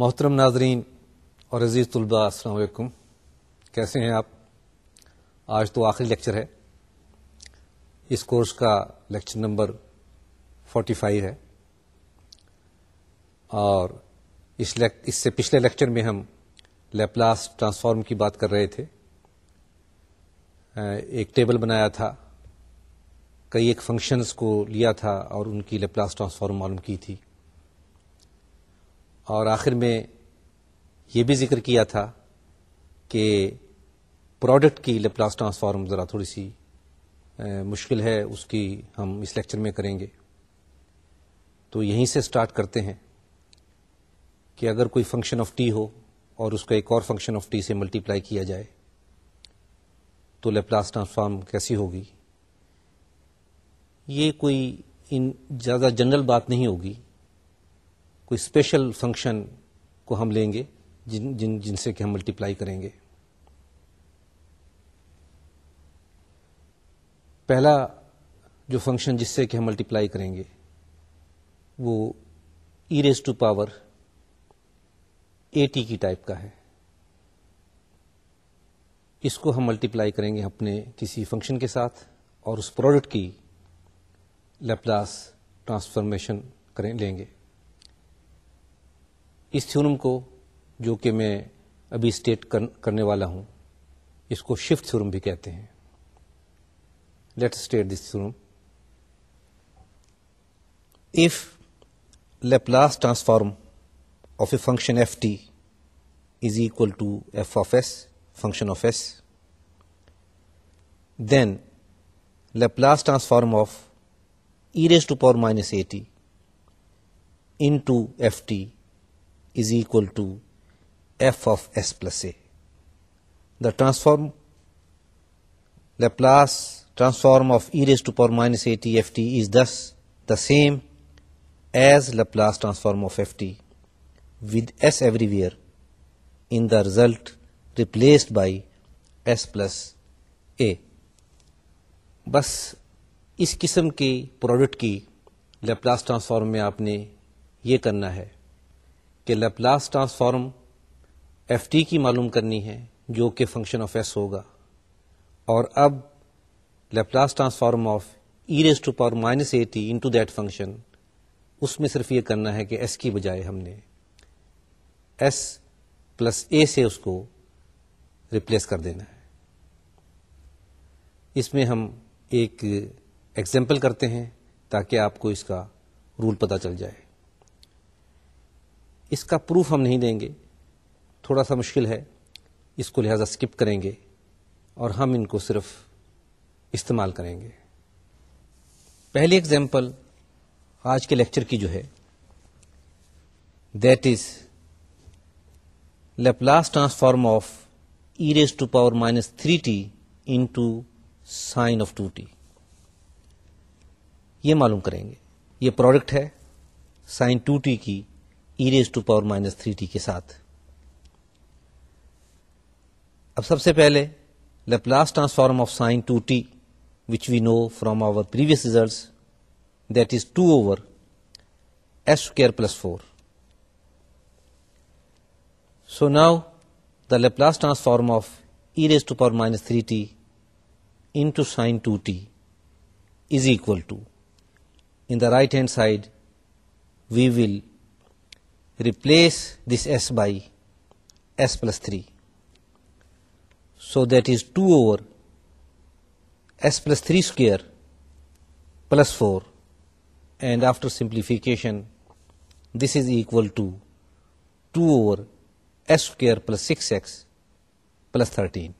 محترم ناظرین اور عزیز طلباء السلام علیکم کیسے ہیں آپ آج تو آخری لیکچر ہے اس کورس کا لیکچر نمبر فورٹی فائیو ہے اور اس اس سے پچھلے لیکچر میں ہم لیپلاس ٹرانسفارم کی بات کر رہے تھے ایک ٹیبل بنایا تھا کئی ایک فنکشنز کو لیا تھا اور ان کی لیپلاس ٹرانسفارم معلوم کی تھی اور آخر میں یہ بھی ذکر کیا تھا کہ پروڈکٹ کی لپلاس ٹرانسفارم ذرا تھوڑی سی مشکل ہے اس کی ہم اس لیکچر میں کریں گے تو یہیں سے اسٹارٹ کرتے ہیں کہ اگر کوئی فنکشن آف ٹی ہو اور اس کا ایک اور فنکشن آف ٹی سے ملٹیپلائی کیا جائے تو لیپلاس ٹرانسفارم کیسی ہوگی یہ کوئی ان زیادہ جنرل بات نہیں ہوگی کوئی اسپیشل فنکشن کو ہم لیں گے جن جن جن سے کہ ہم ملٹیپلائی کریں گے پہلا جو فنکشن جس سے کہ ہم ملٹیپلائی کریں گے وہ e raise to power a t کی ٹائپ کا ہے اس کو ہم ملٹیپلائی کریں گے اپنے کسی فنکشن کے ساتھ اور اس پروڈکٹ کی لیپلاس ٹرانسفارمیشن کریں لیں گے اس تھورم کو جو کہ میں ابھی اسٹیٹ کرنے والا ہوں اس کو شفٹ تھورم بھی کہتے ہیں let state this theorem if Laplace transform of a function f t is equal to f of s function of s then Laplace transform of e raise to power minus a t into f t is equal to f of s plus a the transform Laplace transform of e raise to power minus a t f t is this the same as Laplace transform of f t with s everywhere in the result replaced by s plus a بس اس قسم کے product کی Laplace transform میں آپ نے یہ کرنا ہے کہ لیپلاس ٹرانسفارم ایف ٹی کی معلوم کرنی ہے جو کہ فنکشن آف ایس ہوگا اور اب Laplace transform of e to power minus a t into that function اس میں صرف یہ کرنا ہے کہ ایس کی بجائے ہم نے ایس پلس اے سے اس کو ریپلیس کر دینا ہے اس میں ہم ایک ایگزامپل کرتے ہیں تاکہ آپ کو اس کا رول پتہ چل جائے اس کا پروف ہم نہیں دیں گے تھوڑا سا مشکل ہے اس کو لہذا اسکپ کریں گے اور ہم ان کو صرف استعمال کریں گے پہلی ایگزامپل آج کے لیکچر کی جو ہے that is Laplace transform of e raise to power minus three t into sine of two t یہ معلوم کریں گے یہ پروڈکٹ ہے سائن ٹو ٹی کی raise to power minus three t کے ساتھ اب سب سے پہلے Laplace transform of sine two t which we know from our previous results that is two over s square plus four so now the Laplace transform of e raise to power minus three t into sine two t is equal to in the right hand side we will replace this s by s plus 3. So that is 2 over s plus 3 square plus 4, and after simplification this is equal to 2 over s square plus 6x plus 13.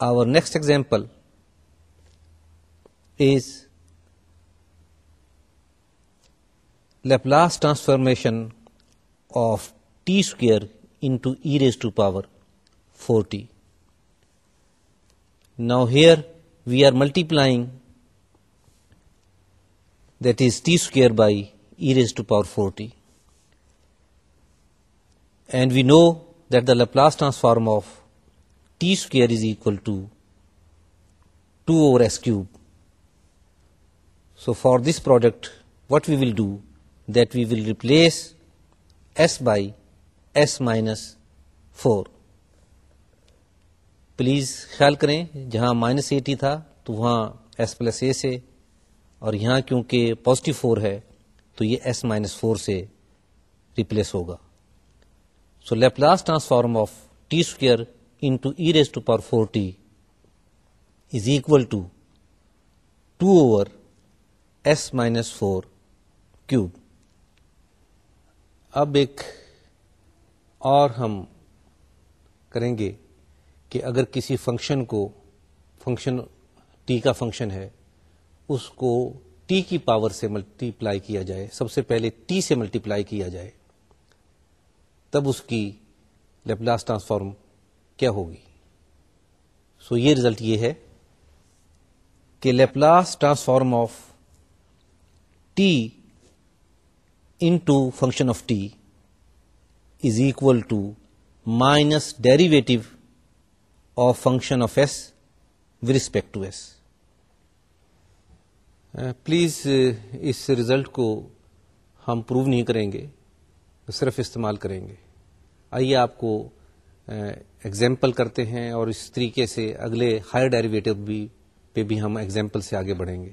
Our next example is Laplace transformation of t square into e raised to power 4t. Now here we are multiplying, that is t square by e raised to power 4t. And we know that the Laplace transform of t square is equal to 2 over s cube. So for this product, what we will do, that we will replace s by s minus four please خیال کریں جہاں minus a t تھا تو وہاں s plus a سے اور یہاں کیونکہ پازیٹیو فور ہے تو یہ ایس مائنس فور سے ریپلیس ہوگا so Laplace transform of t square into e raise to power four t is equal to two over s minus four cube اب ایک اور ہم کریں گے کہ اگر کسی فنکشن کو فنکشن ٹی کا فنکشن ہے اس کو ٹی کی پاور سے ملٹیپلائی کیا جائے سب سے پہلے ٹی سے ملٹیپلائی کیا جائے تب اس کی لیپلاس ٹرانسفارم کیا ہوگی سو یہ ریزلٹ یہ ہے کہ Laplace transform of t into function of t is equal to minus derivative of function of s with to to s please us result کو ہم پروو نہیں کریں گے صرف استعمال کریں گے آئیے آپ کو ایگزامپل کرتے ہیں اور اس طریقے سے اگلے ہائر ڈیریویٹو بھی پہ بھی ہم ایگزامپل سے آگے بڑھیں گے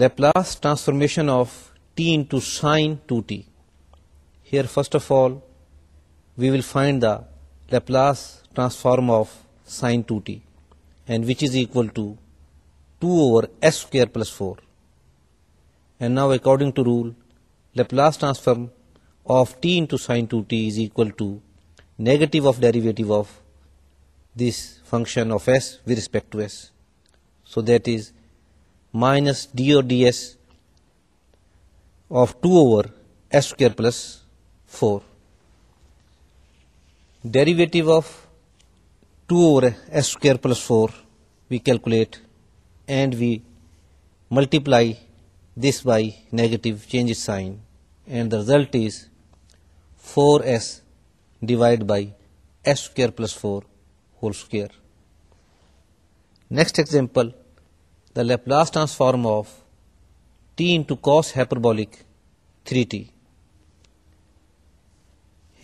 Laplace transformation of t into sine 2t. Here first of all we will find the Laplace transform of sine 2t, and which is equal to 2 over s square plus 4. And now according to rule, Laplace transform of t into sine 2t is equal to negative of derivative of this function of s with respect to s. So that is minus d or ds of 2 over s square plus 4. Derivative of 2 over s square plus 4 we calculate, and we multiply this by negative change sign, and the result is 4s divided by s square plus 4 whole square. Next example, the Laplace transform of P into cos hyperbolic 3t.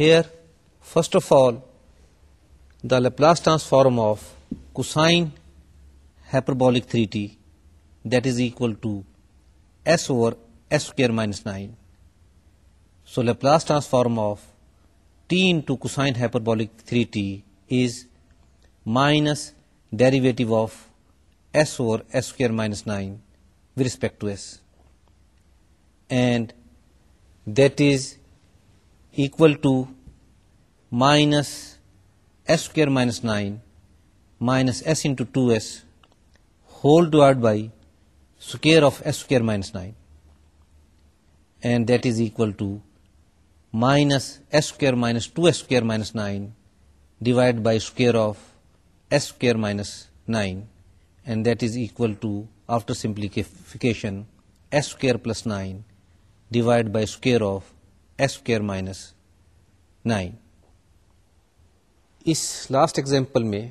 Here, first of all, the Laplace transform of cosine hyperbolic 3t, that is equal to s over s square minus 9. So Laplace transform of t into cosine hyperbolic 3t is minus derivative of s over s square minus 9 with respect to s and that is equal to minus s square minus 9 minus s into 2s whole divided by square of s square minus 9, and that is equal to minus s square minus 2s square minus 9 divided by square of s square minus 9, and that is equal to, after simplification, s square plus 9 divide by square of s square minus nine us last example میں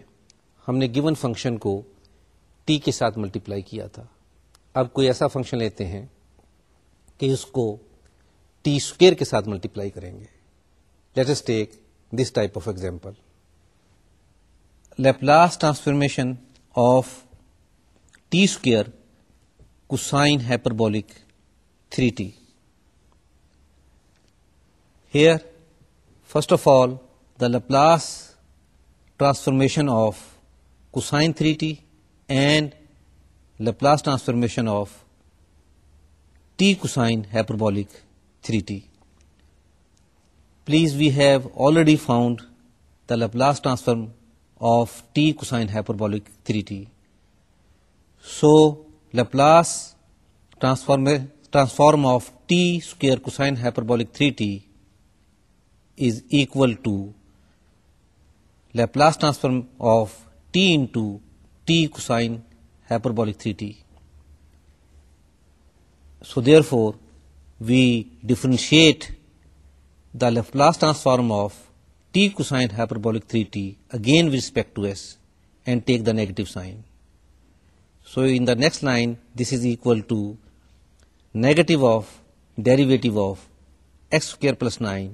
ہم نے given function کو t کے ساتھ multiply کیا تھا اب کوئی ایسا فنکشن لیتے ہیں کہ اس کو ٹی اسکیئر کے ساتھ ملٹیپلائی کریں گے let's take this type of example Laplace transformation of t کو sine hyperbolic three t Here, first of all, the Laplace transformation of cosine 3t and Laplace transformation of t cosine hyperbolic 3t. Please, we have already found the Laplace transform of t cosine hyperbolic 3t. So, Laplace transform of t square cosine hyperbolic 3t is equal to Laplace transform of t into t cosine hyperbolic 3t. So therefore, we differentiate the Laplace transform of t cosine hyperbolic 3t again with respect to s and take the negative sign. So in the next line, this is equal to negative of derivative of x square plus 9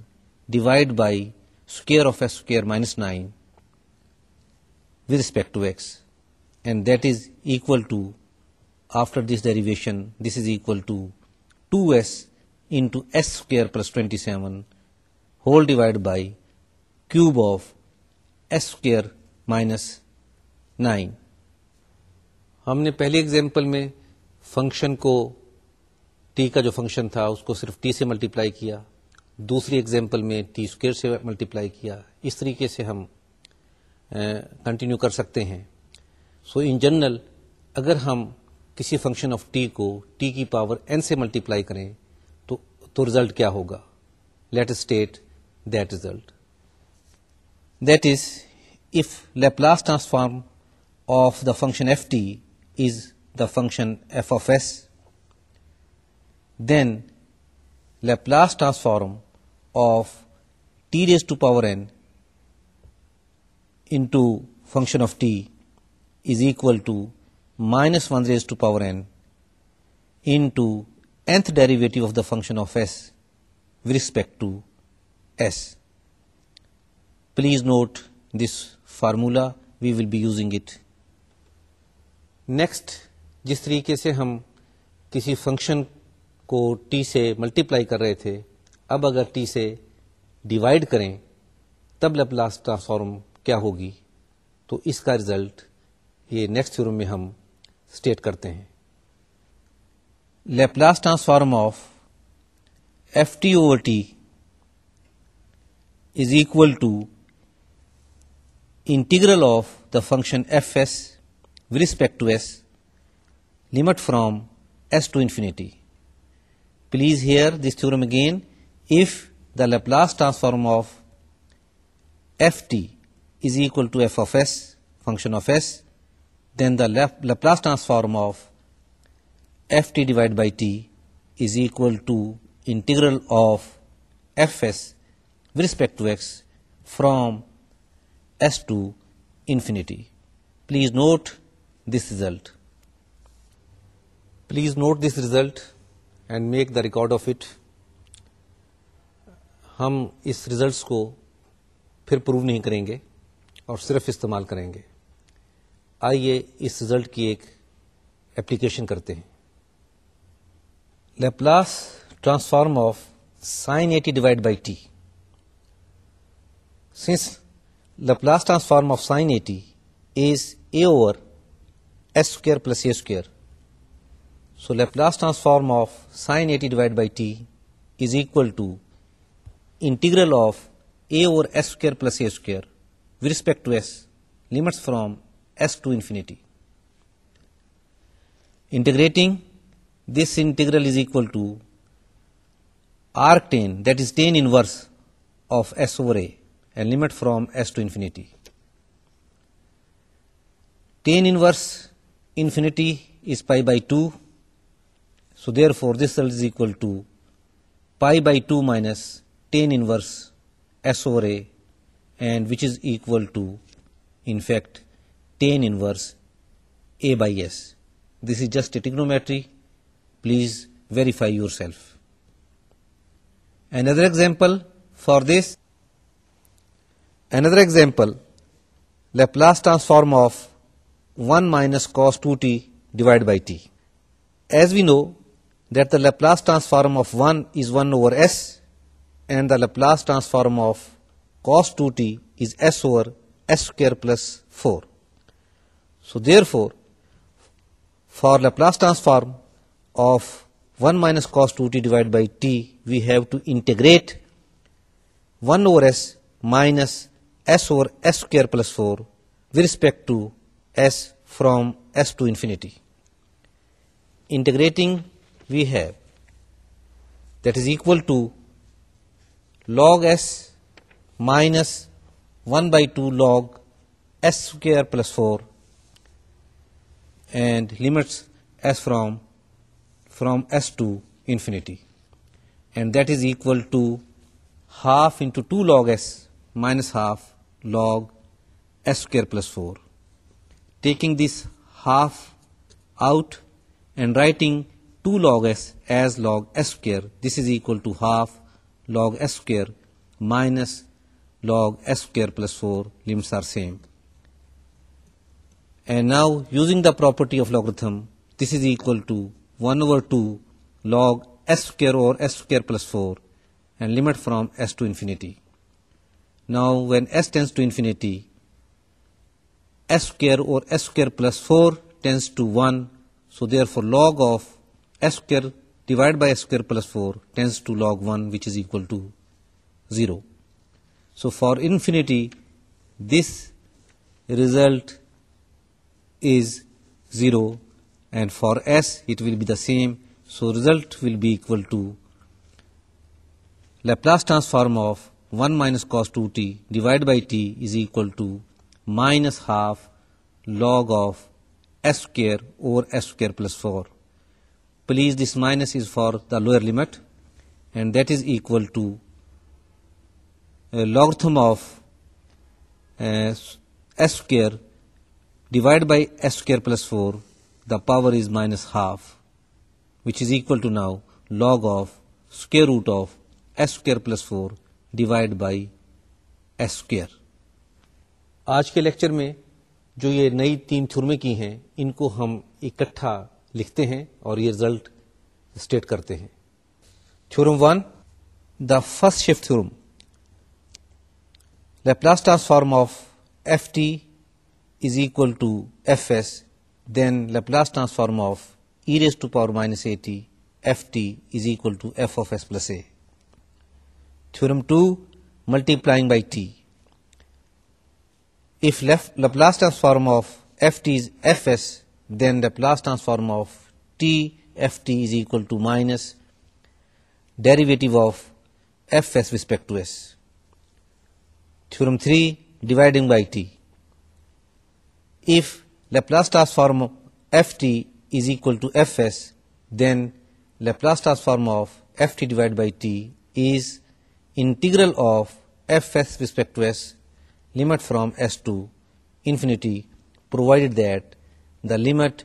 divide by square of s square minus nine with respect to x and that is equal to after this derivation this is equal to two s into s square plus twenty seven whole divide by cube of s square minus nine ہم نے پہلی example میں function کو T کا جو function تھا اس کو صرف ٹی سے ملٹیپلائی کیا دوسری اگزامپل میں ٹی اسکوئر سے ملٹیپلائی کیا اس طریقے سے ہم کنٹینیو کر سکتے ہیں سو ان جنرل اگر ہم کسی فنکشن آف ٹی کو ٹی کی پاور این سے ملٹیپلائی کریں تو ریزلٹ کیا ہوگا let state that result that is if Laplace transform of the function f t is the function f of s then Laplace transform of t raise to power n into function of t is equal to minus one raise to power n into to nth derivative of the function of s with respect to s please note this formula we will be using it next جس طریقے سے ہم کسی function کو t سے multiply کر رہے تھے اب اگر ٹی سے ڈیوائڈ کریں تب لپلاس لاسٹ ٹرانسفارم کیا ہوگی تو اس کا رزلٹ یہ نیکسٹ شروع میں ہم اسٹیٹ کرتے ہیں Laplace transform of f t over t is equal to integral of the function f s with respect to s limit from s to infinity Please hear this theorem again. If the Laplace transform of ft is equal to f of s, function of s, then the Laplace transform of ft divided by t is equal to integral of fs with respect to x from s to infinity. Please note this result. And make the record of it ہم اس results کو پھر prove نہیں کریں گے اور صرف استعمال کریں گے آئیے اس ریزلٹ کی ایک ایپلیکیشن کرتے ہیں Laplace transform of sine a t divide by t since Laplace transform of sine a t is a over s square plus a square so Laplace transform of sine a t divide by is equal to integral of over s a square with respect to s s to integrating this equal to r tan tan inverse of s limit from s is pi by two So therefore this result is equal to pi by 2 minus tan inverse S over A, and which is equal to, in fact, tan inverse A by S. This is just a trigonometry. Please verify yourself. Another example for this. Another example, Laplace transform of 1 minus cos 2t divided by t. As we know, that the Laplace transform of 1 is 1 over s, and the Laplace transform of cos 2t is s over s square plus 4. So therefore, for Laplace transform of 1 minus cos 2t divided by t, we have to integrate 1 over s minus s over s square plus 4 with respect to s from s to infinity. Integrating we have that is equal to log s minus 1 by 2 log s square plus 4 and limits s from s to infinity, and that is equal to half into 2 log s minus half log s square plus 4. Taking this half out and writing 2 log s as log s square. This is equal to half log s square minus log s square plus 4. Limits are same. And now using the property of logarithm, this is equal to 1 over 2 log s square or s square plus 4 and limit from s to infinity. Now when s tends to infinity, s square or s square plus 4 tends to 1. So therefore log of s square divided by s square plus 4 tends to log 1, which is equal to 0. So for infinity, this result is 0, and for s it will be the same. So result will be equal to Laplace transform of 1 minus cos 2t divided by t is equal to minus half log of s square over s square plus 4. Please this minus is for the lower limit and that is equal to logarithm of s divide by s square plus four the power is minus half which is equal to now log of square root of s square plus four divide by s آج کے lecture میں جو یہ نئی تین تھرمے کی ہیں ان کو ہم اکٹھا لکھتے ہیں اور یہ ریزلٹ اسٹیٹ کرتے ہیں theorem one the first shift theorem Laplace transform of f t is equal to f s then Laplace transform of e raise to power minus a t f t is equal to f of s plus a theorem two multiplying by t if Laplace transform of f t f s then the Laplace transform of t f t is equal to minus derivative of f s respect to s. Theorem 3, dividing by t. If Laplace transform of f t is equal to f s, then Laplace transform of f t divided by t is integral of f s respect to s, limit from s to infinity, provided that limit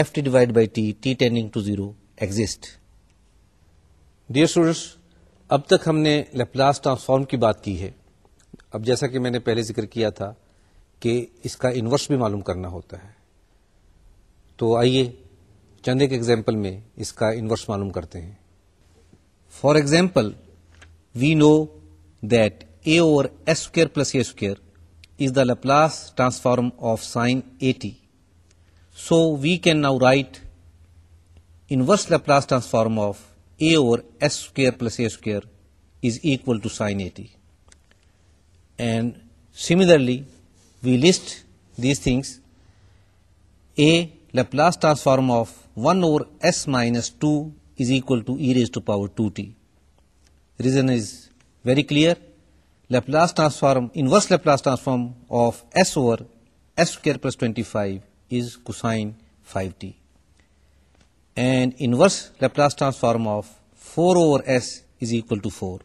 f divide by t exist dears اب تک ہم نے Laplace transform کی بات کی ہے اب جیسا کہ میں نے پہلے ذکر کیا تھا کہ اس کا انورس بھی معلوم کرنا ہوتا ہے تو آئیے چند ایک ایگزامپل میں اس کا انورس معلوم کرتے ہیں for example we know that a over s square plus a square is the Laplace transform of sine a t So we can now write inverse Laplace transform of A over S square plus A square is equal to sin 80. And similarly, we list these things. A Laplace transform of 1 over S minus 2 is equal to e raised to power 2t. Reason is very clear. Laplace transform, inverse Laplace transform of S over S square plus 25 is cosine 5t. And inverse Laplace transform of 4 over s is equal to 4.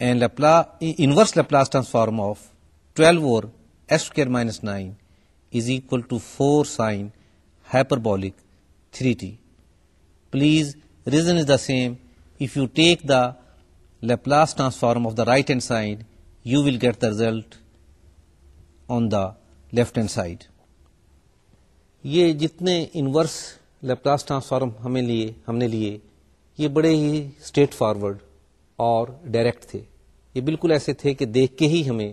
And inverse Laplace transform of 12 over s square minus 9 is equal to 4 sine hyperbolic 3t. Please, reason is the same. If you take the Laplace transform of the right hand side, you will get the result on the left hand side یہ جتنے inverse Laplace transform ہمیں لیے ہم نے لیے یہ بڑے ہی اسٹریٹ فارورڈ اور ڈائریکٹ تھے یہ بالکل ایسے تھے کہ دیکھ کے ہی ہمیں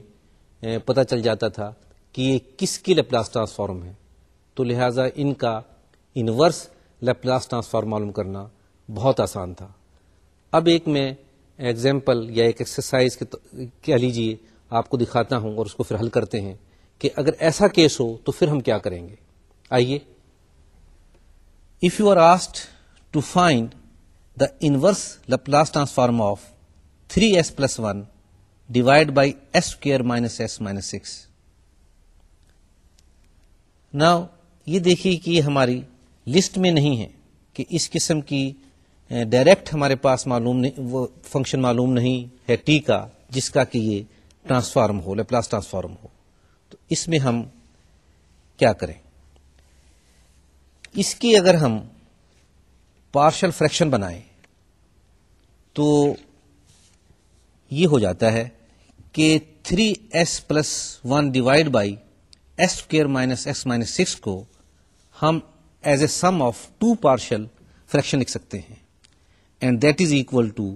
پتہ چل جاتا تھا کہ یہ کس کی لیپلاس ٹرانسفارم ہے تو لہٰذا ان کا انورس لیپلاس ٹرانسفارم معلوم کرنا بہت آسان تھا اب ایک میں ایگزامپل یا ایک ایکسرسائز کہہ لیجیے آپ کو دکھاتا ہوں اور اس کو پھر حل کرتے ہیں کہ اگر ایسا کیس ہو تو پھر ہم کیا کریں گے آئیے if you are asked to find the inverse Laplace transform of three s plus one divide by s square minus s minus six نا یہ دیکھیے کہ ہماری لسٹ میں نہیں ہے کہ اس قسم کی ڈائریکٹ eh, ہمارے پاس معلوم نہیں وہ فنکشن معلوم نہیں ہے ٹی کا جس کا کہ یہ ٹرانسفارم ہو لپلاس ٹرانسفارم ہو اس میں ہم کیا کریں اس کی اگر ہم پارشل فریکشن بنائیں تو یہ ہو جاتا ہے کہ three s plus one divide by s square minus s minus six کو ہم as a sum of two partial fraction لکھ سکتے ہیں and that is equal to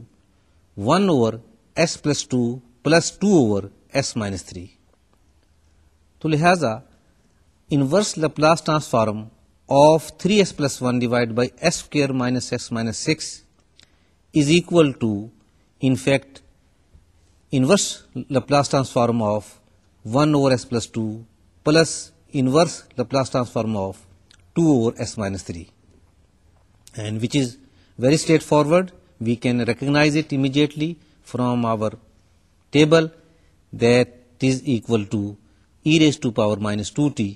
one over s plus two plus two over s minus three तो लिहाजा inverse Laplace transform of 3s plus 1 divided by s square minus x minus 6 is equal to, in fact, inverse Laplace transform of 1 over s plus 2 plus inverse Laplace transform of 2 over s minus 3, and which is very straightforward. We can recognize it immediately from our table that is equal to e raise to power minus two t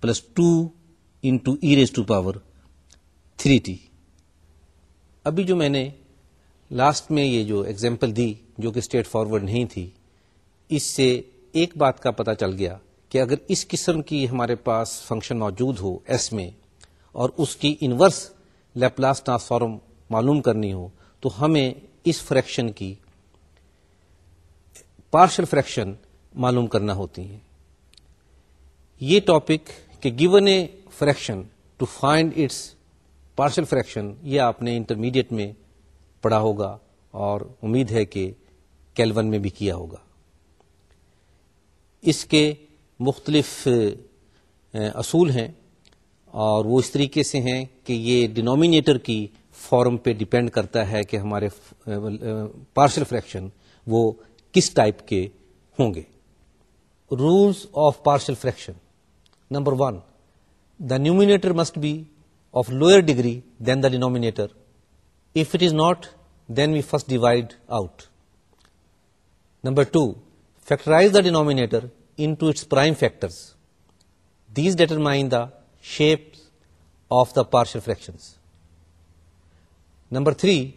plus two into e raise to power three t ابھی جو میں نے last میں یہ جو example دی جو کہ اسٹیٹ فارورڈ نہیں تھی اس سے ایک بات کا پتہ چل گیا کہ اگر اس قسم کی ہمارے پاس فنکشن موجود ہو ایس میں اور اس کی انورس لیپلاس ٹرانسفارم معلوم کرنی ہو تو ہمیں اس فریکشن کی پارشل فریکشن معلوم کرنا ہوتی ہیں یہ ٹاپک کہ given a fraction to find its partial fraction یہ آپ نے انٹرمیڈیٹ میں پڑھا ہوگا اور امید ہے کہ کیلون میں بھی کیا ہوگا اس کے مختلف اصول ہیں اور وہ اس طریقے سے ہیں کہ یہ ڈینومینیٹر کی فارم پہ ڈپینڈ کرتا ہے کہ ہمارے پارشل فریکشن وہ کس ٹائپ کے ہوں گے rules of partial fraction Number one, the numerator must be of lower degree than the denominator. If it is not, then we first divide out. Number two, factorize the denominator into its prime factors. These determine the shapes of the partial fractions. Number three,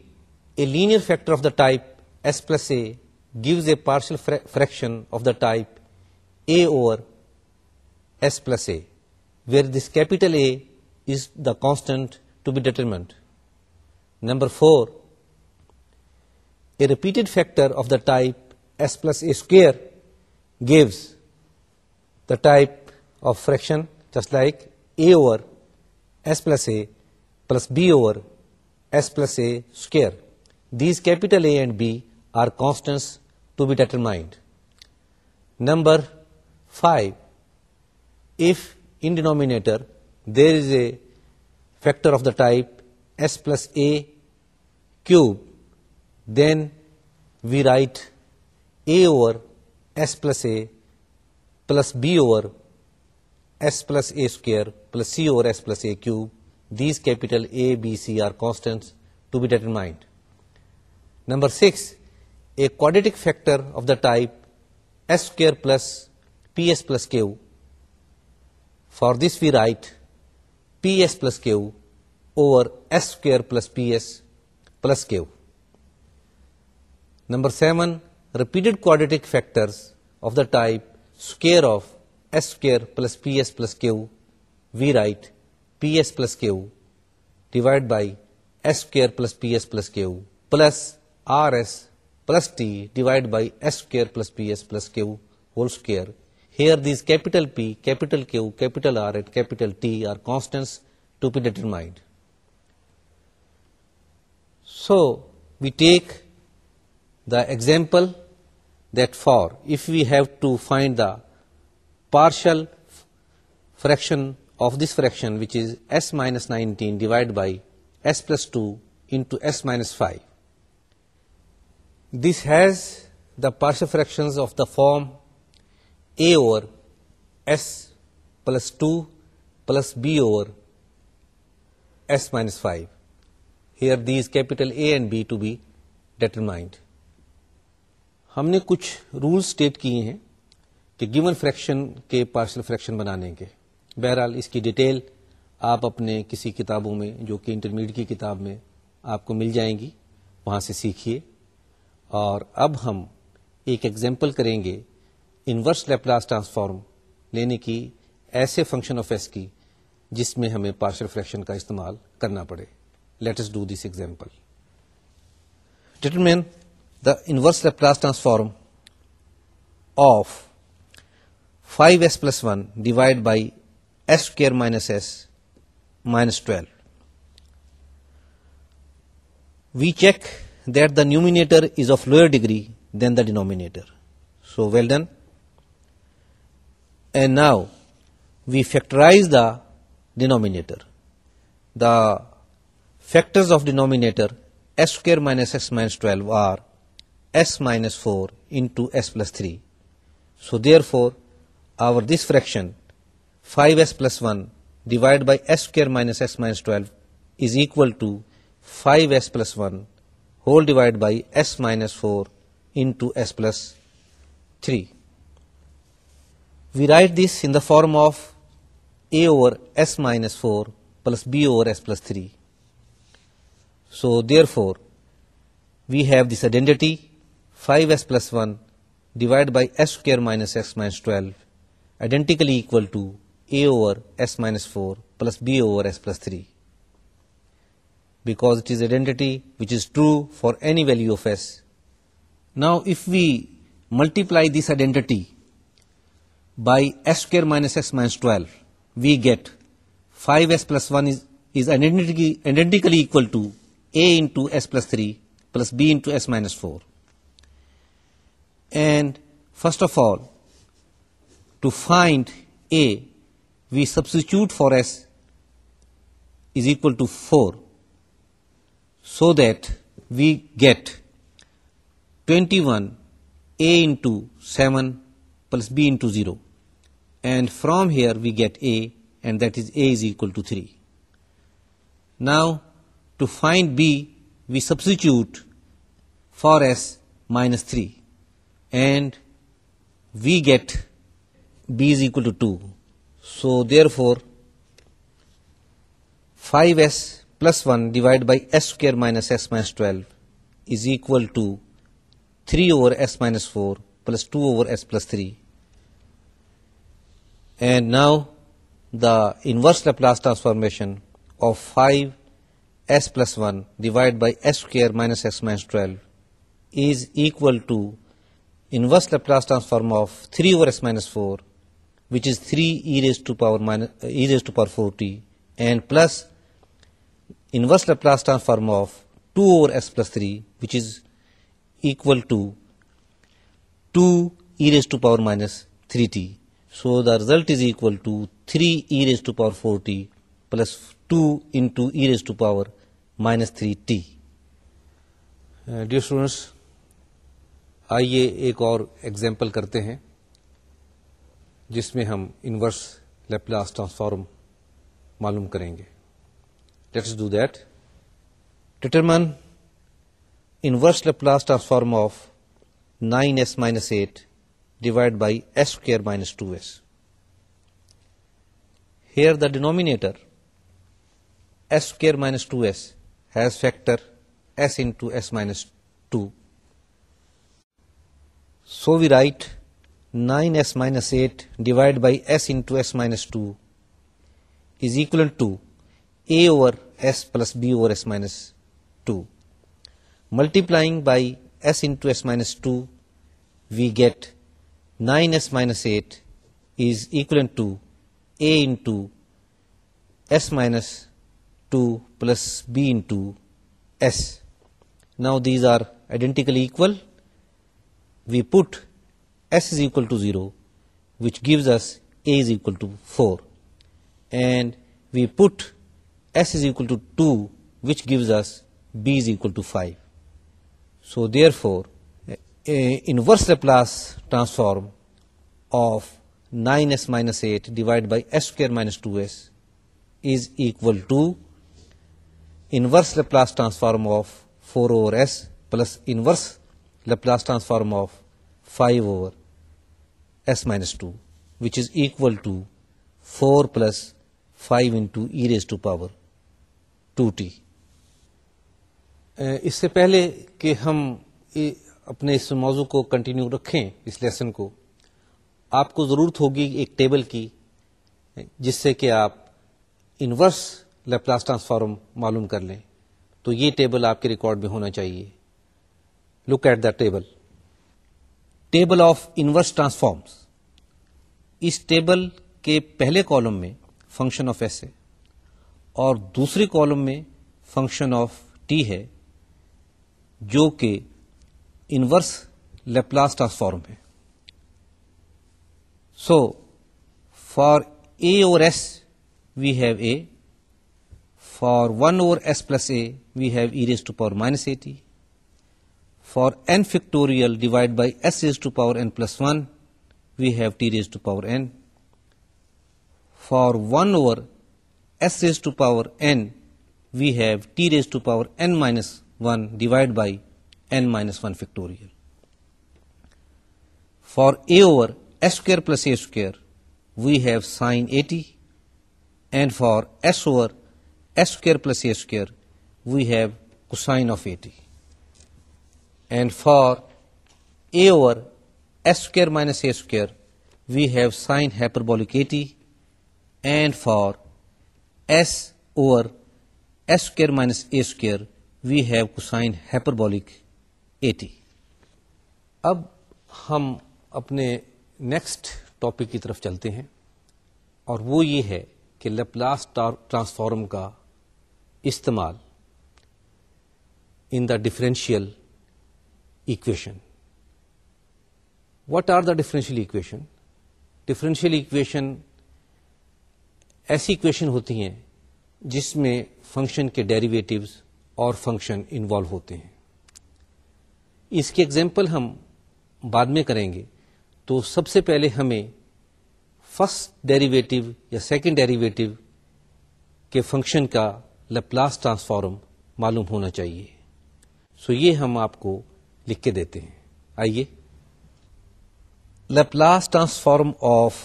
a linear factor of the type s plus a gives a partial fraction of the type a over S plus A, where this capital A is the constant to be determined. Number 4, a repeated factor of the type S plus A square gives the type of fraction just like A over S plus A plus B over S plus A square. These capital A and B are constants to be determined. Number 5, if in denominator there is a factor of the type s plus a cube, then we write a over s plus a plus b over s plus a square plus c over s plus a cube. These capital A, B, C are constants to be determined. Number 6, a quadratic factor of the type s square plus ps plus q for this we write Ps plus Q over S square plus Ps plus Q. Number 7, repeated quadratic factors of the type square of S square plus Ps plus Q, we write Ps plus Q divided by S square plus Ps plus Q plus Rs plus T divided by S square plus Ps plus Q whole square here these capital P, capital Q, capital R and capital T are constants to be determined. So we take the example that for if we have to find the partial fraction of this fraction, which is s minus 19 divided by s plus 2 into s minus 5. This has the partial fractions of the form a over s plus two plus b over s minus five here these capital A and B to be determined ہم نے کچھ rules state کیے ہیں کہ given fraction کے partial fraction بنانے کے بہرحال اس کی ڈیٹیل آپ اپنے کسی کتابوں میں جو کہ انٹرمیڈیٹ کی کتاب میں آپ کو مل جائیں گی وہاں سے سیکھیے اور اب ہم ایک ایگزامپل کریں گے انورس لیپلاس ٹرانسفارم لینے کی ایسے فنکشن آف ایس کی جس میں ہمیں پارشل فریکشن کا استعمال کرنا پڑے let's do this example determine the inverse Laplace transform of five s plus one divide by s minus s minus twelve we check that the numerator is of lower degree than the denominator. So well done And now we factorize the denominator. The factors of denominator s square minus x minus 12 are s minus 4 into s plus 3. So therefore our this fraction 5s plus 1 divided by s square minus x minus 12 is equal to 5s plus 1 whole divided by s minus 4 into s plus 3. We write this in the form of a over s minus 4 plus b over s plus 3. So therefore, we have this identity 5s plus 1 divided by s square minus x minus 12 identically equal to a over s minus 4 plus b over s plus 3, because it is identity which is true for any value of s. Now if we multiply this identity by s square minus x minus 12, we get 5s plus 1 is identically equal to a into s plus 3 plus b into s minus 4. And first of all, to find a, we substitute for s is equal to 4, so that we get 21 a into 7 plus b into 0 and from here we get A, and that is A is equal to 3. Now to find B, we substitute 4s minus 3 and we get B is equal to 2. So therefore 5s plus 1 divided by s square minus s minus 12 is equal to 3 over s minus 4 plus 2 over s plus 3, and now the inverse Laplace transformation of 5s plus 1 divided by s square minus x minus 12 is equal to inverse Laplace transform of 3 over s minus 4, which is 3 e raised to power 4t, and plus inverse Laplace transform of 2 over s plus 3, which is equal to 2 e raised to power minus 3t. So the result is equal to 3 e raise to power 4t t plus two e raised e raise to power minus three students, آئیے ایک اور example کرتے ہیں جس میں ہم inverse Laplace transform معلوم کریں گے let's do that determine inverse Laplace transform of nine s minus eight divided by s square minus 2s. Here the denominator s square minus 2s has factor s into s minus 2. So we write 9s minus 8 divided by s into s minus 2 is equal to a over s plus b over s minus 2. Multiplying by s into s minus 2, we get 9s minus 8 is equivalent to a into s minus 2 plus b into s. Now these are identically equal. We put s is equal to 0, which gives us a is equal to 4, and we put s is equal to 2, which gives us b is equal to 5. So therefore inverse inverse Laplace transform of nine s minus eight divide by s square minus two s is equal to inverse Laplace transform of four over s plus inverse Laplace transform of five over s minus two which is equal to four plus five into e raise to power two t اس سے پہلے کہ ہم اپنے اس موضوع کو continue رکھیں اس lesson کو آپ کو ضرورت ہوگی ایک ٹیبل کی جس سے کہ آپ انورس لیپلاس ٹرانسفارم معلوم کر لیں تو یہ ٹیبل آپ کے ریکارڈ میں ہونا چاہیے look at the table table of inverse transforms us table کے پہلے کالم میں فنکشن آف ایس ہے اور دوسرے کالم میں فنکشن آف ٹی ہے جو کہ inverse Laplace transform hai. So for A over S we have A, for 1 over S plus A we have e raised to power minus at, for n factorial divided by s raised to power n plus 1 we have t raised to power n, for 1 over s raised to power n we have t raised to power n minus 1 divided by n minus 1 factorial. For a over s square plus a square, we have sine 80, and for s over s square plus a square, we have cosine of 80. And for a over s square minus a square, we have sine hyperbolic 80, and for s over s square minus a square, we have cosine hyperbolic eight t اب ہم اپنے next topic کی طرف چلتے ہیں اور وہ یہ ہے کہ لپلاس ٹرانسفارم کا استعمال in the differential equation what are the differential equation differential equation ایسی اکویشن ہوتی ہیں جس میں فنکشن کے ڈیریویٹوز اور فنکشن انوالو ہوتے ہیں اس کی ایگزامپل ہم بعد میں کریں گے تو سب سے پہلے ہمیں فرسٹ ڈیریویٹو یا سیکنڈ ڈیریویٹو کے فنکشن کا لپلاس ٹرانسفارم معلوم ہونا چاہیے سو یہ ہم آپ کو لکھ کے دیتے ہیں آئیے Laplace transform of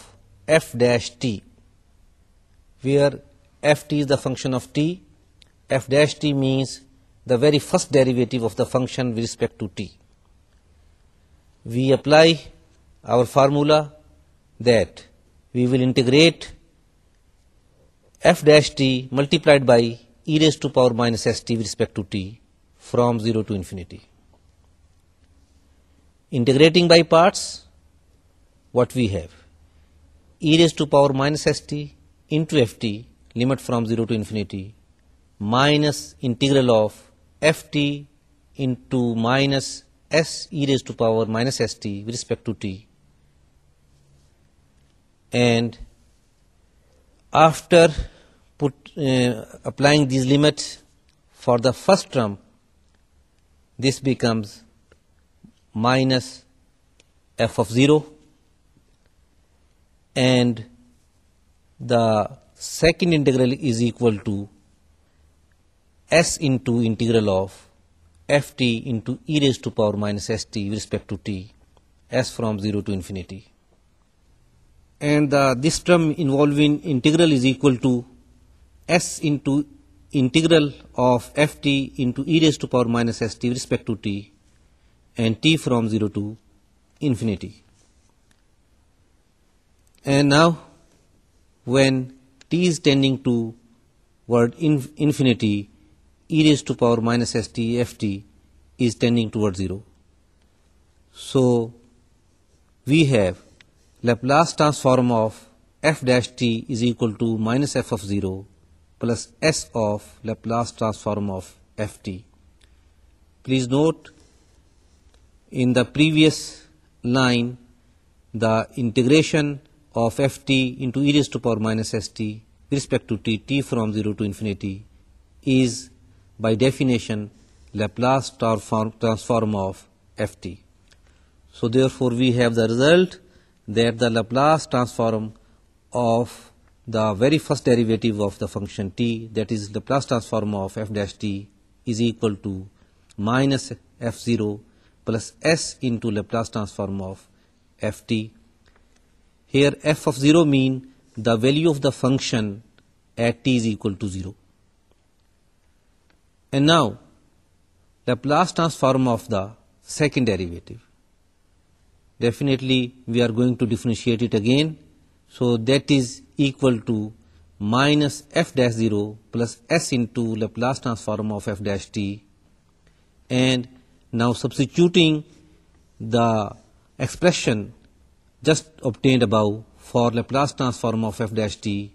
f dash t where f t is the function of t f dash t means the very first derivative of the function with respect to t. We apply our formula that we will integrate f dash t multiplied by e raised to power minus st with respect to t from 0 to infinity. Integrating by parts, what we have? E raised to power minus st into ft, limit from 0 to infinity, minus integral of ft into minus s e raised to power minus st with respect to t. And after uh, applying these limits for the first term, this becomes minus f of 0, and the second integral is equal to s into integral of ft into e raised to power minus st with respect to t, s from 0 to infinity. And uh, this term involving integral is equal to s into integral of ft into e raised to power minus st with respect to t and t from 0 to infinity. And now when t is tending to word infinity, e raised to power minus st ft is tending towards 0. So we have Laplace transform of f dash t is equal to minus f of 0 plus s of Laplace transform of ft. Please note, in the previous line, the integration of ft into e raised to power minus st with respect to t from 0 to infinity is by definition Laplace transform of ft. So therefore we have the result that the Laplace transform of the very first derivative of the function t, that is Laplace transform of f dash t, is equal to minus f0 plus s into Laplace transform of ft. Here f of 0 mean the value of the function at t is equal to 0. And now, Laplace transform of the second derivative. Definitely, we are going to differentiate it again. So, that is equal to minus f dash 0 plus s into Laplace transform of f dash t. And now, substituting the expression just obtained above for Laplace transform of f dash t,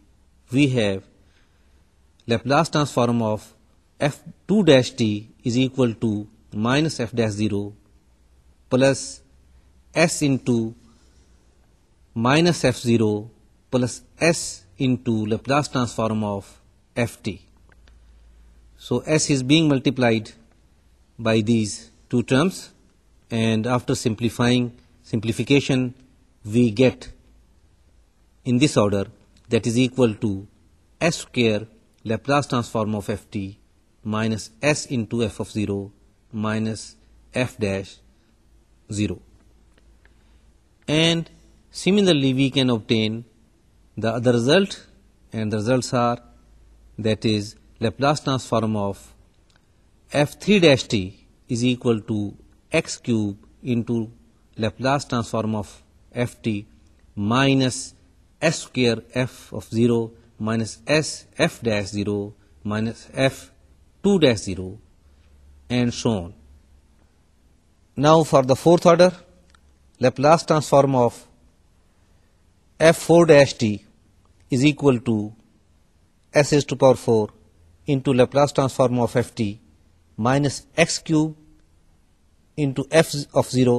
we have Laplace transform of f2 dash t is equal to minus f dash 0 plus s into minus f 0 plus s into Laplace transform of f t. So s is being multiplied by these two terms, and after simplification we get in this order, that is equal to s square Laplace transform of f t minus s into f of 0 minus f dash 0. And similarly we can obtain the other result, and the results are, that is, Laplace transform of f3 dash t is equal to x cube into Laplace transform of ft minus s square f of 0 minus s f dash 0 minus f 2-0, and so on. Now for the fourth order, Laplace transform of f4-t is equal to s raised to power 4 into Laplace transform of ft minus x cube into f of 0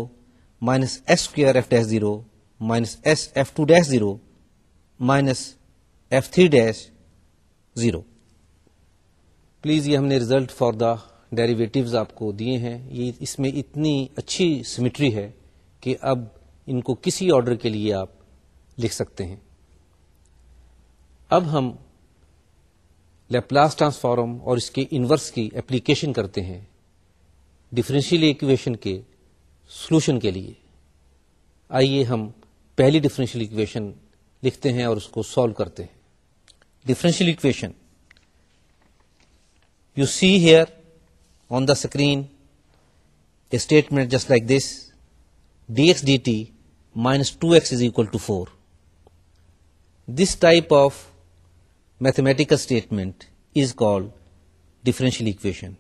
minus s square f dash 0 minus s f2 dash 0 minus f3 dash 0. Please یہ ہم نے result for the derivatives آپ کو دیے ہیں یہ اس میں اتنی اچھی سمٹری ہے کہ اب ان کو کسی آرڈر کے لیے آپ لکھ سکتے ہیں اب ہم لیپلاس ٹرانسفارم اور اس کے انورس کی اپلیکیشن کرتے ہیں ڈفرینشیل اکویشن کے سولوشن کے لیے آئیے ہم پہلی ڈفرینشیل اکویشن لکھتے ہیں اور اس کو سالو کرتے ہیں differential equation You see here on the screen a statement just like this, dx dt minus 2x is equal to 4. This type of mathematical statement is called differential equation.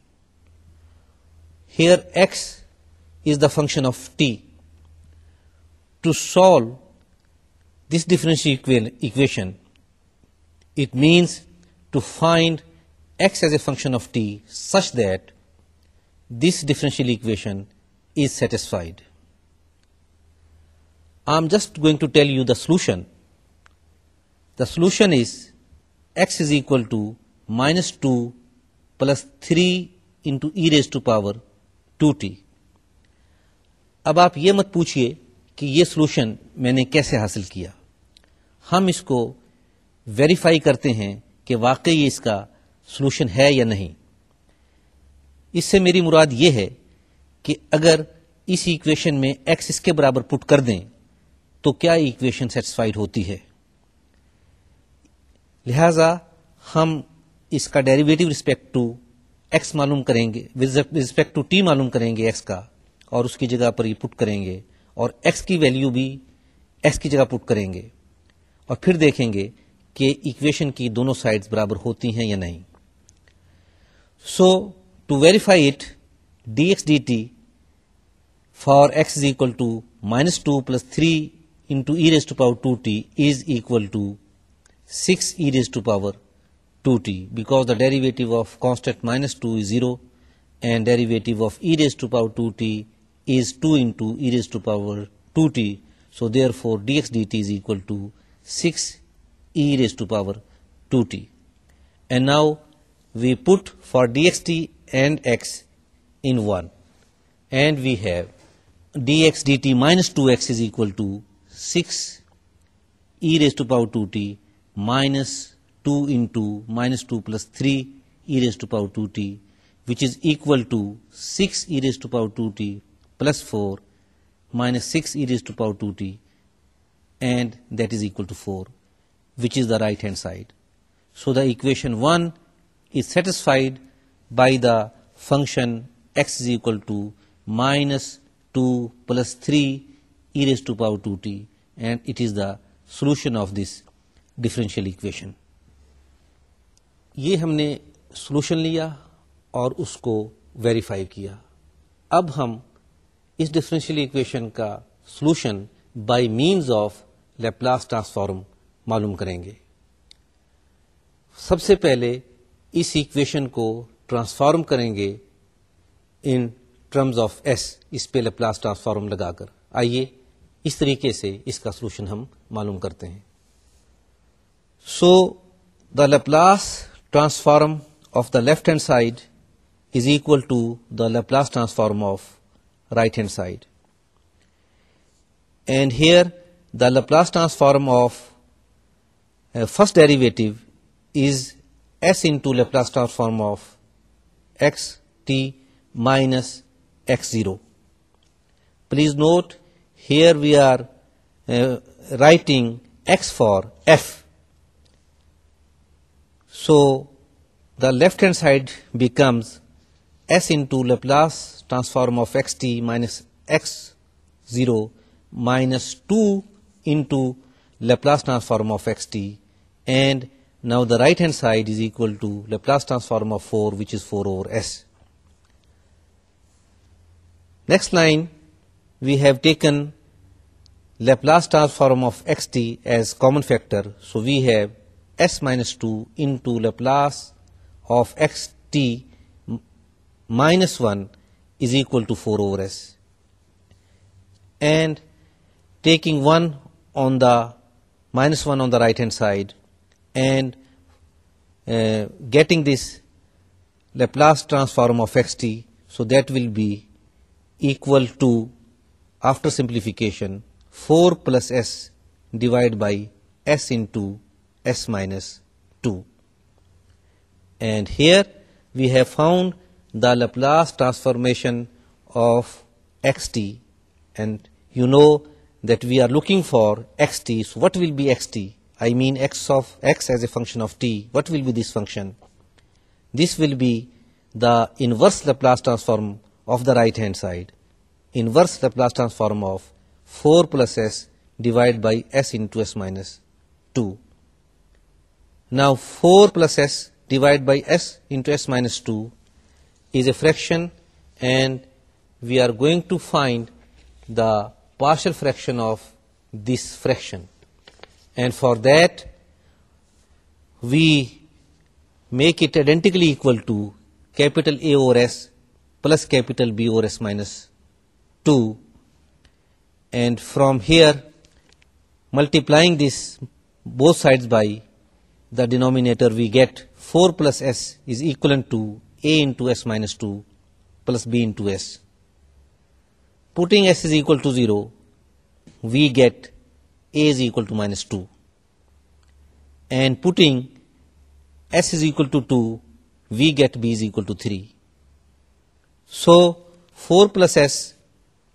Here x is the function of t. To solve this differential equation, it means to find s as a function of t such that this differential equation is satisfied I am just going to tell you the solution the solution is x is equal to minus two plus three e raise to power two t اب آپ یہ مت پوچھیے کہ یہ solution میں نے کیسے حاصل کیا ہم اس کو ویریفائی کرتے ہیں کہ واقعی یہ اس کا سولوشن ہے یا نہیں اس سے میری مراد یہ ہے کہ اگر اس ایکویشن میں ایکس اس کے برابر پٹ کر دیں تو کیا ایکویشن سیٹسفائیڈ ہوتی ہے لہذا ہم اس کا ڈیریویٹو رسپیکٹ ٹو ایکس معلوم کریں گے رسپیکٹ ٹو ٹی معلوم کریں گے ایکس کا اور اس کی جگہ پر یہ پٹ کریں گے اور ایکس کی ویلیو بھی ایکس کی جگہ پٹ کریں گے اور پھر دیکھیں گے کہ ایکویشن کی دونوں سائڈز برابر ہوتی ہیں یا نہیں So, to verify it, dx dt for x is equal to minus 2 plus 3 into e raised to power 2t is equal to 6 e raised to power 2t, because the derivative of constant minus 2 is 0 and derivative of e raised to power 2t is 2 into e raised to power 2t. So, therefore, dx dt is equal to 6 e raised to power 2t. And now, we put for dxt and x in 1, and we have dx dt minus 2x is equal to 6 e raised to power 2t minus 2 into minus 2 plus 3 e raised to power 2t, which is equal to 6 e raised to power 2t plus 4 minus 6 e raised to power 2t, and that is equal to 4, which is the right hand side. So the equation 1 satisfied by the function x is equal to minus two plus three power two t and it is the solution of this differential equation یہ ہم نے solution لیا اور اس کو verify کیا اب ہم اس ڈفرینشیل اکویشن کا solution by means of Laplace transform معلوم کریں گے سب سے پہلے اس ایکویشن کو ٹرانسفارم کریں گے ان ٹرمز آف ایس اس پہ لپلاس ٹرانسفارم لگا کر آئیے اس طریقے سے اس کا سولوشن ہم معلوم کرتے ہیں so the Laplace transform of the left hand side is equal to the Laplace transform of right hand side and here the Laplace transform of first derivative is s into Laplace transform of x t minus x0. Please note, here we are uh, writing x for f. So the left hand side becomes s into Laplace transform of x t minus x0 minus 2 into Laplace transform of x t, and now the right hand side is equal to Laplace transform of 4, which is 4 over S. Next line, we have taken Laplace transform of xt as common factor. So we have S minus 2 into Laplace of xt minus 1 is equal to 4 over S. And taking 1 on the minus 1 on the right hand side, and uh, getting this Laplace transform of xt, so that will be equal to, after simplification, 4 plus s divided by s into s minus 2. And here we have found the Laplace transformation of xt, and you know that we are looking for xt. So what will be xt? I mean x of x as a function of t, what will be this function? This will be the inverse Laplace transform of the right hand side, inverse Laplace transform of 4 plus s divided by s into s minus 2. Now 4 plus s divided by s into s minus 2 is a fraction, and we are going to find the partial fraction of this fraction. And for that, we make it identically equal to capital A over S plus capital B over S minus 2. And from here, multiplying this both sides by the denominator, we get 4 plus S is equivalent to A into S minus 2 plus B into S. Putting S is equal to 0, we get a is equal to minus 2 and putting s is equal to 2, we get b is equal to 3. So 4 plus s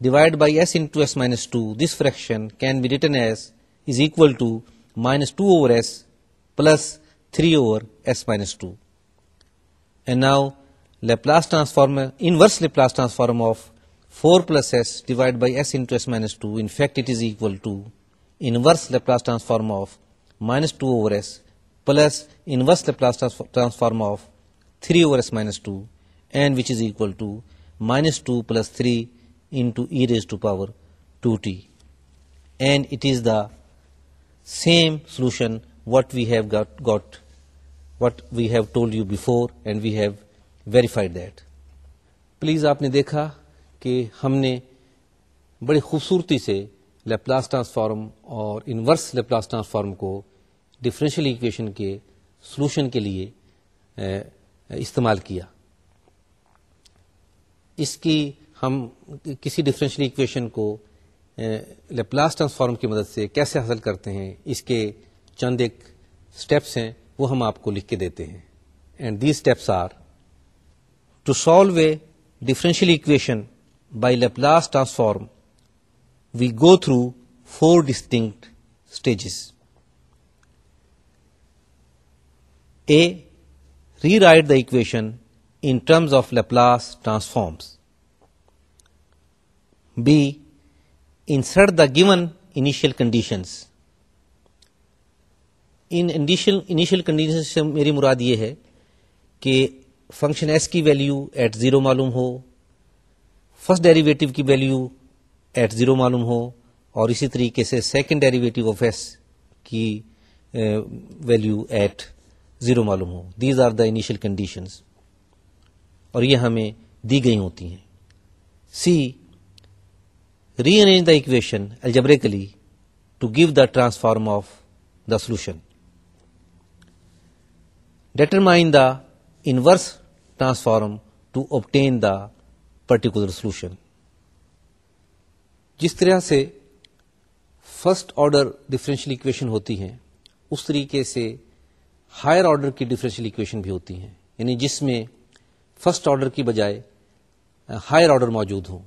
divided by s into s minus 2, this fraction can be written as is equal to minus 2 over s plus 3 over s minus 2. And now Laplace transform, inverse Laplace transform of 4 plus s divided by s into s minus 2, in fact it is equal to inverse Laplace transform of minus two over s plus inverse Laplace transform of three over s minus two and which is equal to minus two plus three e raise to power two t and it is the same solution what we've got what we have told you before and we have verified that please آپ نے دیکھا کہ ہم نے بڑی خوبصورتی سے Laplace transform اور انورس لیپلاس ٹرانسفارم کو ڈفرینشیل ایکویشن کے سولوشن کے لیے eh, استعمال کیا اس کی ہم کسی ڈفرینشیل ایکویشن کو لیپلاس eh, ٹرانسفارم کی مدد سے کیسے حاصل کرتے ہیں اس کے چند ایک اسٹیپس ہیں وہ ہم آپ کو لکھ کے دیتے ہیں and steps are to solve a differential equation by Laplace transform we go through four distinct stages a rewrite the equation in terms of Laplace transforms b insert the given initial conditions initial condition سے میری مراد یہ ہے کہ function s کی value at zero معلوم ہو first derivative کی ویلیو ایٹ زیرو معلوم ہو اور اسی طریقے سے سیکنڈ ڈیریویٹو آف ایس کی ویلو ایٹ زیرو معلوم ہو these are the initial conditions اور یہ ہمیں دی گئی ہوتی ہیں c rearrange the equation algebraically to give the transform of the solution determine the inverse transform to obtain the particular solution جس طرح سے فرسٹ آرڈر ڈفرینشیل اکویشن ہوتی ہیں اس طریقے سے ہائر آرڈر کی ڈفرینشیل اکویشن بھی ہوتی ہیں یعنی جس میں فرسٹ آرڈر کی بجائے ہائر آرڈر موجود ہوں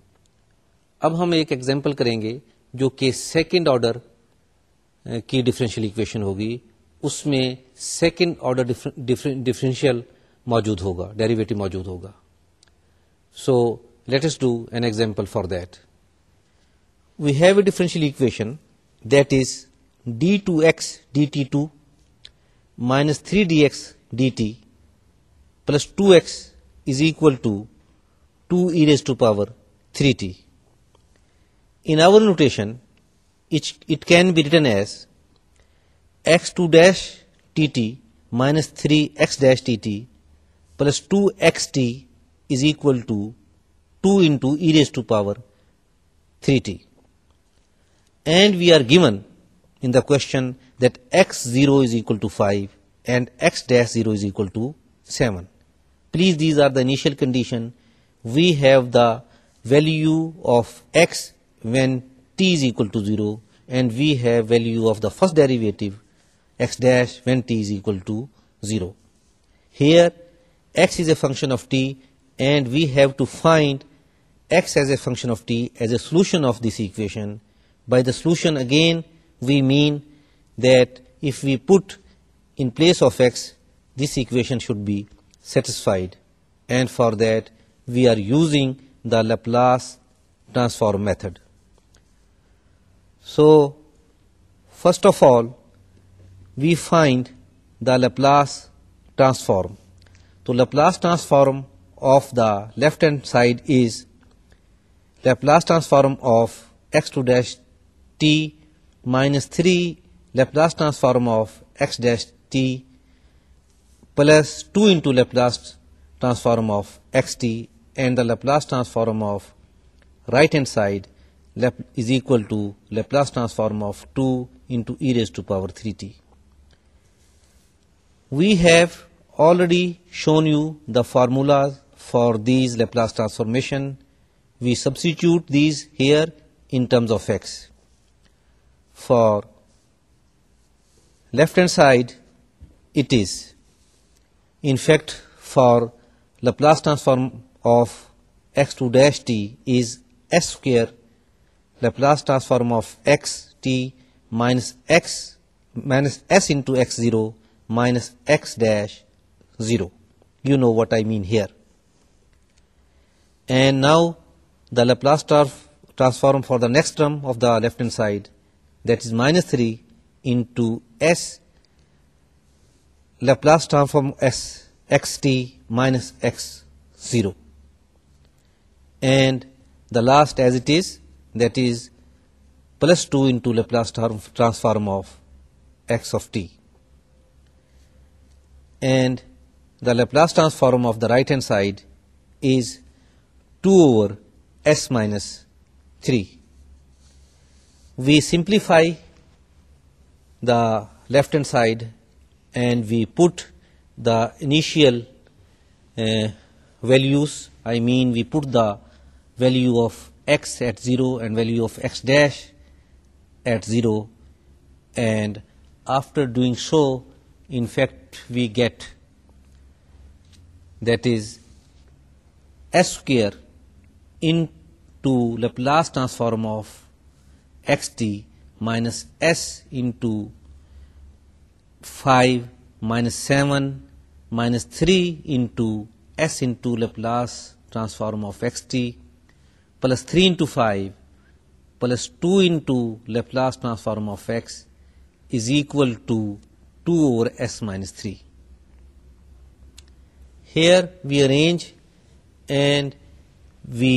اب ہم ایک ایگزامپل کریں گے جو کہ سیکنڈ آرڈر کی ڈفرینشیل اکویشن ہوگی اس میں سیکنڈ آرڈر ڈفرینشیل موجود ہوگا ڈیریویٹو موجود ہوگا so let's do an example for that we have a differential equation that is d2x dt2 minus 3dx dt plus 2x is equal to 2 e raised to power 3t. In our notation, it can be written as x2 dash dt minus 3x dash dt plus 2xt is equal to 2 into e raised to power 3t. And we are given in the question that x0 is equal to 5 and x-0 is equal to 7. Please, these are the initial condition. We have the value of x when t is equal to 0, and we have value of the first derivative x dash when t is equal to 0. Here x is a function of t, and we have to find x as a function of t as a solution of this equation by the solution again we mean that if we put in place of x, this equation should be satisfied, and for that we are using the Laplace transform method. So first of all we find the Laplace transform. So Laplace transform of the left hand side is Laplace transform of x2 dash t minus 3 Laplace transform of x dash t plus 2 into Laplace transform of x t, and the Laplace transform of right hand side is equal to Laplace transform of 2 into e raised to power 3t. We have already shown you the formulas for these Laplace transformation. We substitute these here in terms of x for left hand side it is. In fact, for Laplace transform of x2 dash t is s square Laplace transform of x t minus s into x0 minus x dash 0. You know what I mean here. And now the Laplace transform for the next term of the left hand side that is minus 3 into s, Laplace transform s, xt minus x0, and the last as it is, that is plus 2 into Laplace transform of x of t. And the Laplace transform of the right hand side is 2 over s minus 3. We simplify the left hand side and we put the initial uh, values, I mean we put the value of x at 0 and value of x dash at 0, and after doing so, in fact, we get, that is s square into Laplace transform of xt minus s into 5 minus 7 minus 3 into s into Laplace transform of xt plus 3 into 5 plus 2 into Laplace transform of x is equal to 2 over s minus 3. Here we arrange and we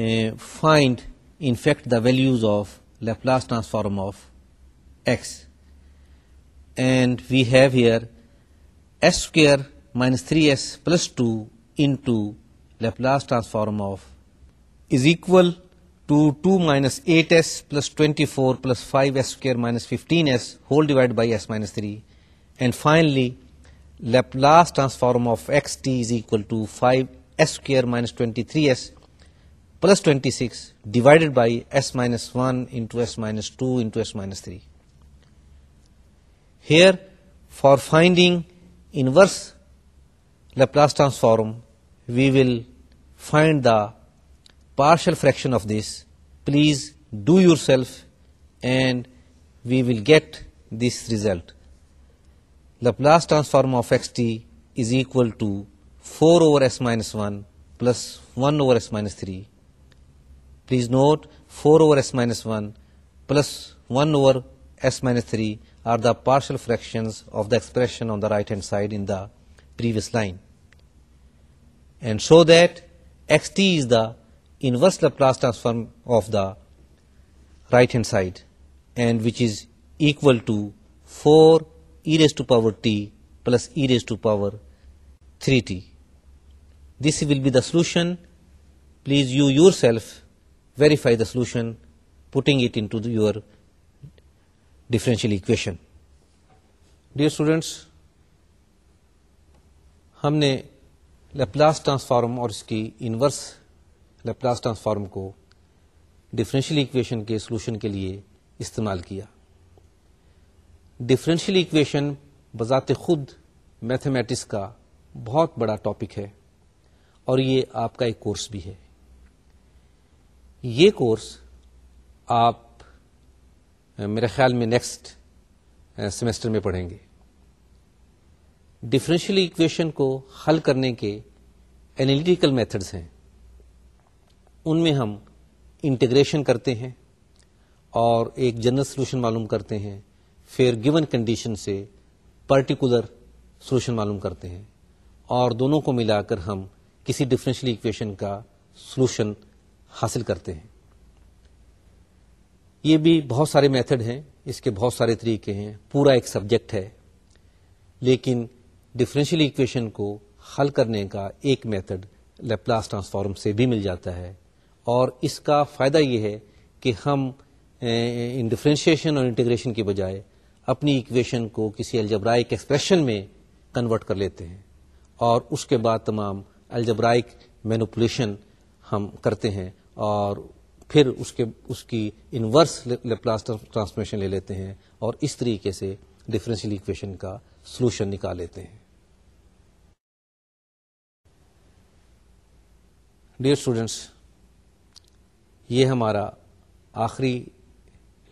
uh, find in fact the values of Laplace transform of x. And we have here s square minus 3s plus 2 into Laplace transform of is equal to 2 minus 8s plus 24 plus 5s square minus 15s whole divided by s minus 3. And finally, Laplace transform of xt is equal to 5s square minus 23s plus 26 divided by s minus 1 into s minus 2 into s minus 3. Here, for finding inverse Laplace transform, we will find the partial fraction of this. Please do yourself and we will get this result. Laplace transform of xt is equal to 4 over s minus 1 plus 1 over s minus 3 Please note 4 over s minus 1 plus 1 over s minus 3 are the partial fractions of the expression on the right hand side in the previous line. And show that xt is the inverse Laplace transform of the right hand side, and which is equal to 4 e raised to power t plus e raised to power 3t. This will be the solution. Please you yourself verify the solution putting it into your differential equation dear students ہم نے Laplace transform اور اس کی inverse Laplace transform کو differential equation کے solution کے لیے استعمال کیا ڈفرینشیل اکویشن بذات خود میتھمیٹکس کا بہت بڑا ٹاپک ہے اور یہ آپ کا ایک کورس بھی ہے یہ کورس آپ میرے خیال میں نیکسٹ سیمسٹر میں پڑھیں گے ڈفرینشیل اکویشن کو حل کرنے کے اینالیٹیکل میتھڈز ہیں ان میں ہم انٹیگریشن کرتے ہیں اور ایک جنرل سولوشن معلوم کرتے ہیں پھر گیون کنڈیشن سے پرٹیکولر سولوشن معلوم کرتے ہیں اور دونوں کو ملا کر ہم کسی ڈفرینشیل اکویشن کا سولوشن حاصل کرتے ہیں یہ بھی بہت سارے میتھڈ ہیں اس کے بہت سارے طریقے ہیں پورا ایک سبجیکٹ ہے لیکن ڈفرینشیل ایکویشن کو حل کرنے کا ایک میتھڈ لیپلاس ٹرانسفارم سے بھی مل جاتا ہے اور اس کا فائدہ یہ ہے کہ ہم ان ڈفرینشیشن اور انٹیگریشن کے بجائے اپنی ایکویشن کو کسی الجبرائک ایکسپریشن میں کنورٹ کر لیتے ہیں اور اس کے بعد تمام الجبرائک مینوپولیشن ہم کرتے ہیں اور پھر اس کے اس کی انورس لیپلاس ٹرانسمیشن لے لیتے ہیں اور اس طریقے سے ڈفرینشیل اکویشن کا سلوشن نکال لیتے ہیں ڈیئر اسٹوڈینٹس یہ ہمارا آخری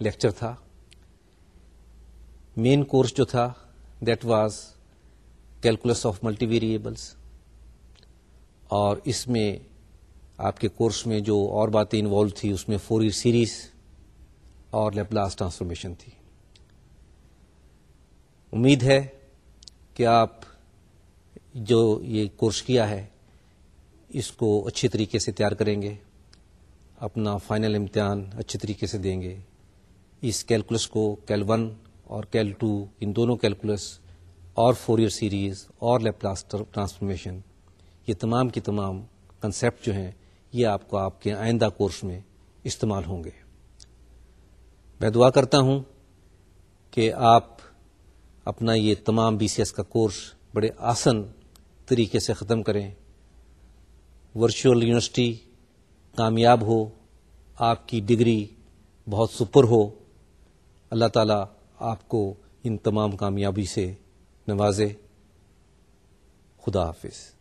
لیکچر تھا مین کورس جو تھا that was calculus of multi variables اور اس میں آپ کے کورس میں جو اور باتیں انوالو تھی اس میں فور ایئر سیریز اور لیپلاس ٹرانسفارمیشن تھی امید ہے کہ آپ جو یہ کورس کیا ہے اس کو اچھے طریقے سے تیار کریں گے اپنا فائنل امتحان اچھے طریقے سے دیں گے اس کیلکولس کو کیل ون اور کیل ٹو ان دونوں کیلکولس اور فور ایئر سیریز اور لیپلاس ٹرانسفارمیشن یہ تمام کی تمام کنسیپٹ جو ہیں یہ آپ کو آپ کے آئندہ کورس میں استعمال ہوں گے میں دعا کرتا ہوں کہ آپ اپنا یہ تمام بی سی ایس کا کورس بڑے آسن طریقے سے ختم کریں ورچوئل یونیورسٹی کامیاب ہو آپ کی ڈگری بہت سپر ہو اللہ تعالیٰ آپ کو ان تمام کامیابی سے نوازے خدا حافظ